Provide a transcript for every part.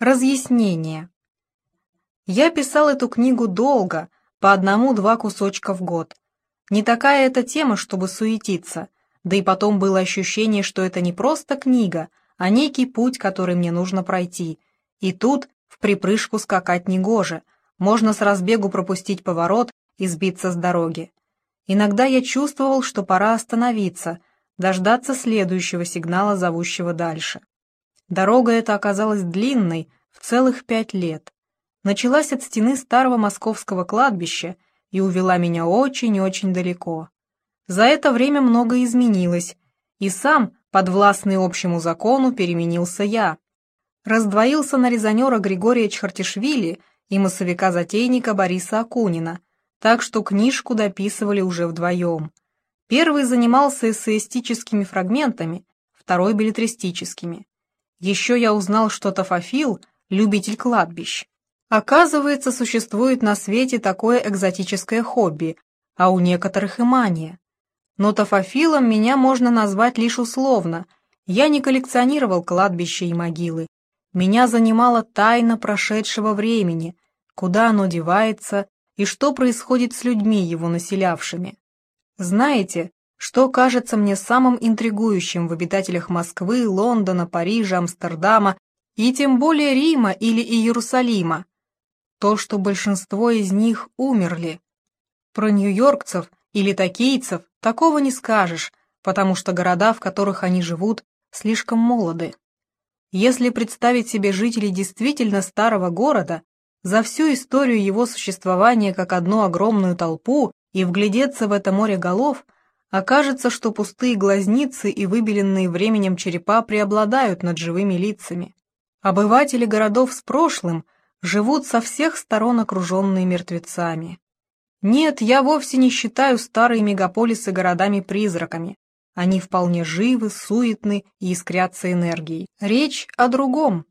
Разъяснение. Я писал эту книгу долго, по одному-два кусочка в год. Не такая эта тема, чтобы суетиться, да и потом было ощущение, что это не просто книга, а некий путь, который мне нужно пройти. И тут в припрыжку скакать негоже, можно с разбегу пропустить поворот и сбиться с дороги. Иногда я чувствовал, что пора остановиться, дождаться следующего сигнала, зовущего дальше. Дорога эта оказалась длинной, в целых пять лет. Началась от стены старого московского кладбища и увела меня очень-очень далеко. За это время многое изменилось, и сам, подвластный общему закону, переменился я. Раздвоился на резонера Григория Чхартишвили и массовика-затейника Бориса Акунина, так что книжку дописывали уже вдвоем. Первый занимался эссеистическими фрагментами, второй — билетристическими. Еще я узнал, что Тафофил — любитель кладбищ. Оказывается, существует на свете такое экзотическое хобби, а у некоторых и мания. Но Тафофилом меня можно назвать лишь условно. Я не коллекционировал кладбища и могилы. Меня занимала тайна прошедшего времени, куда оно девается и что происходит с людьми, его населявшими. Знаете, что кажется мне самым интригующим в обитателях Москвы, Лондона, Парижа, Амстердама и тем более Рима или Иерусалима? То, что большинство из них умерли. Про нью-йоркцев или токийцев такого не скажешь, потому что города, в которых они живут, слишком молоды. Если представить себе жителей действительно старого города, за всю историю его существования как одну огромную толпу и вглядеться в это море голов, окажется, что пустые глазницы и выбеленные временем черепа преобладают над живыми лицами. Обыватели городов с прошлым живут со всех сторон окруженные мертвецами. Нет, я вовсе не считаю старые мегаполисы городами-призраками. Они вполне живы, суетны и искрятся энергией. Речь о другом.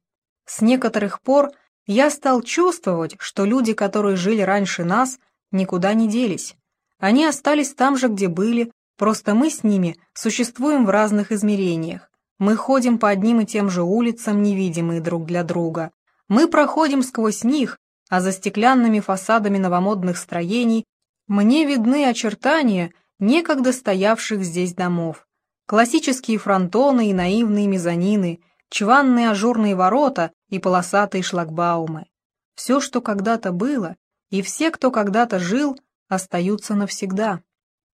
С некоторых пор я стал чувствовать, что люди, которые жили раньше нас, никуда не делись. Они остались там же, где были, просто мы с ними существуем в разных измерениях. Мы ходим по одним и тем же улицам, невидимые друг для друга. Мы проходим сквозь них, а за стеклянными фасадами новомодных строений мне видны очертания некогда стоявших здесь домов. Классические фронтоны и наивные мезонины, чванные ажурные ворота и полосатые шлагбаумы. Все, что когда-то было, и все, кто когда-то жил, остаются навсегда.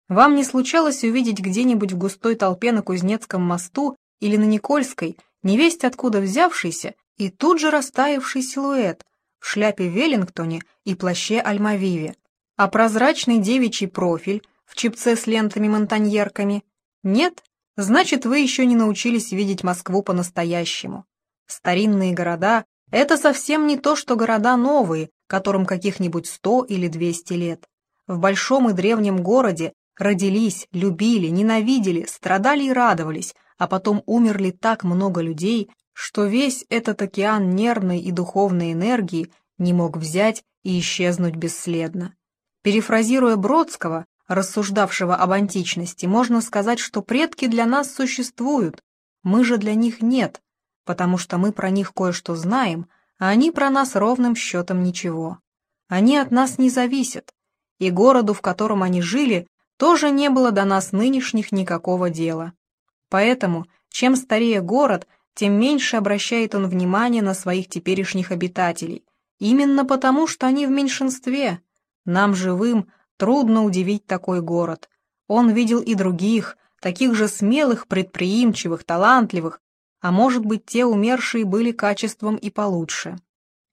Вам не случалось увидеть где-нибудь в густой толпе на Кузнецком мосту или на Никольской, невесть откуда взявшийся и тут же растаявший силуэт, в шляпе Веллингтоне и плаще Альмавиве, а прозрачный девичий профиль в чипце с лентами-монтаньерками. Нет? Значит, вы еще не научились видеть Москву по-настоящему. Старинные города — это совсем не то, что города новые, которым каких-нибудь сто или двести лет. В большом и древнем городе родились, любили, ненавидели, страдали и радовались, а потом умерли так много людей, что весь этот океан нервной и духовной энергии не мог взять и исчезнуть бесследно. Перефразируя Бродского, рассуждавшего об античности, можно сказать, что предки для нас существуют, мы же для них нет, потому что мы про них кое-что знаем, а они про нас ровным счетом ничего. Они от нас не зависят, и городу, в котором они жили, тоже не было до нас нынешних никакого дела. Поэтому, чем старее город – тем меньше обращает он внимание на своих теперешних обитателей. Именно потому, что они в меньшинстве. Нам, живым, трудно удивить такой город. Он видел и других, таких же смелых, предприимчивых, талантливых, а может быть, те умершие были качеством и получше.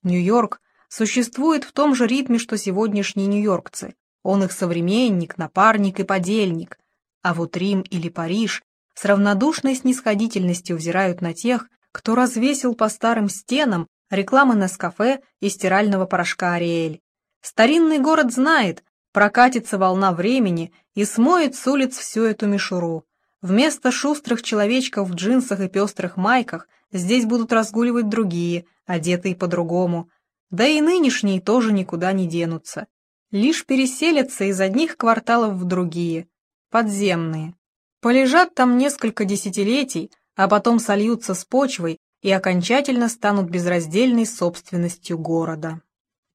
Нью-Йорк существует в том же ритме, что сегодняшние нью-йоркцы. Он их современник, напарник и подельник. А вот Рим или Париж с равнодушной снисходительностью взирают на тех, кто развесил по старым стенам рекламы на кафе и стирального порошка Ариэль. Старинный город знает, прокатится волна времени и смоет с улиц всю эту мишуру. Вместо шустрых человечков в джинсах и пестрых майках здесь будут разгуливать другие, одетые по-другому. Да и нынешние тоже никуда не денутся. Лишь переселятся из одних кварталов в другие, подземные. Полежат там несколько десятилетий, а потом сольются с почвой и окончательно станут безраздельной собственностью города.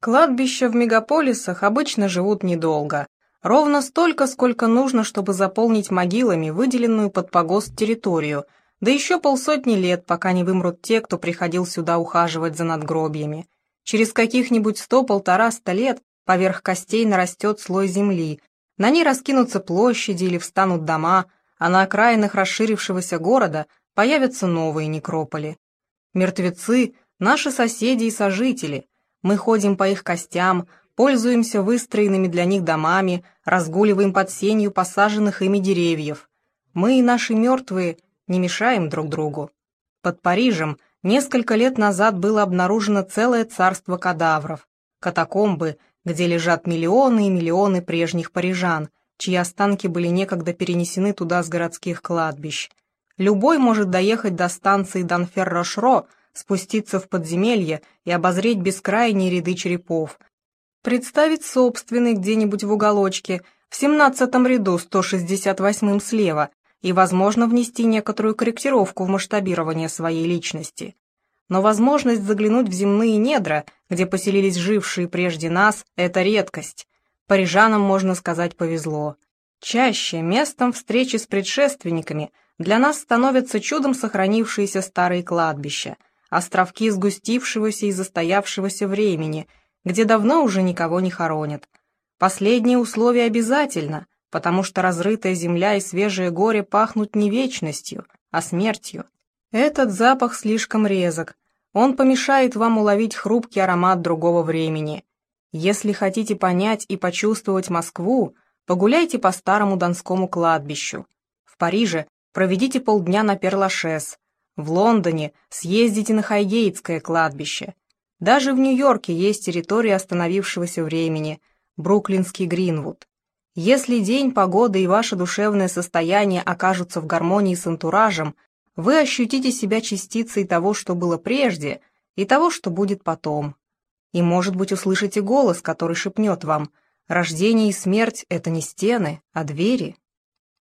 Кладбища в мегаполисах обычно живут недолго, ровно столько, сколько нужно, чтобы заполнить могилами выделенную под погост территорию, да еще полсотни лет, пока не вымрут те, кто приходил сюда ухаживать за надгробьями. Через каких-нибудь сто-полтора-ста лет поверх костей нарастет слой земли, на ней раскинутся площади или встанут дома, а на окраинах расширившегося города появятся новые некрополи. Мертвецы — наши соседи и сожители. Мы ходим по их костям, пользуемся выстроенными для них домами, разгуливаем под сенью посаженных ими деревьев. Мы и наши мертвые не мешаем друг другу. Под Парижем несколько лет назад было обнаружено целое царство кадавров, катакомбы, где лежат миллионы и миллионы прежних парижан, чьи останки были некогда перенесены туда с городских кладбищ. Любой может доехать до станции Данфер-Рошро, спуститься в подземелье и обозреть бескрайние ряды черепов, представить собственный где-нибудь в уголочке, в семнадцатом ряду 168-м слева, и, возможно, внести некоторую корректировку в масштабирование своей личности. Но возможность заглянуть в земные недра, где поселились жившие прежде нас, это редкость. Парижанам, можно сказать, повезло. Чаще местом встречи с предшественниками для нас становятся чудом сохранившиеся старые кладбища, островки сгустившегося и застоявшегося времени, где давно уже никого не хоронят. Последнее условие обязательно, потому что разрытая земля и свежее горе пахнут не вечностью, а смертью. Этот запах слишком резок, он помешает вам уловить хрупкий аромат другого времени. Если хотите понять и почувствовать Москву, погуляйте по старому Донскому кладбищу. В Париже проведите полдня на Перлашес. В Лондоне съездите на Хайгейтское кладбище. Даже в Нью-Йорке есть территория остановившегося времени, Бруклинский Гринвуд. Если день, погода и ваше душевное состояние окажутся в гармонии с антуражем, вы ощутите себя частицей того, что было прежде, и того, что будет потом. И, может быть, услышите голос, который шепнет вам «Рождение и смерть — это не стены, а двери».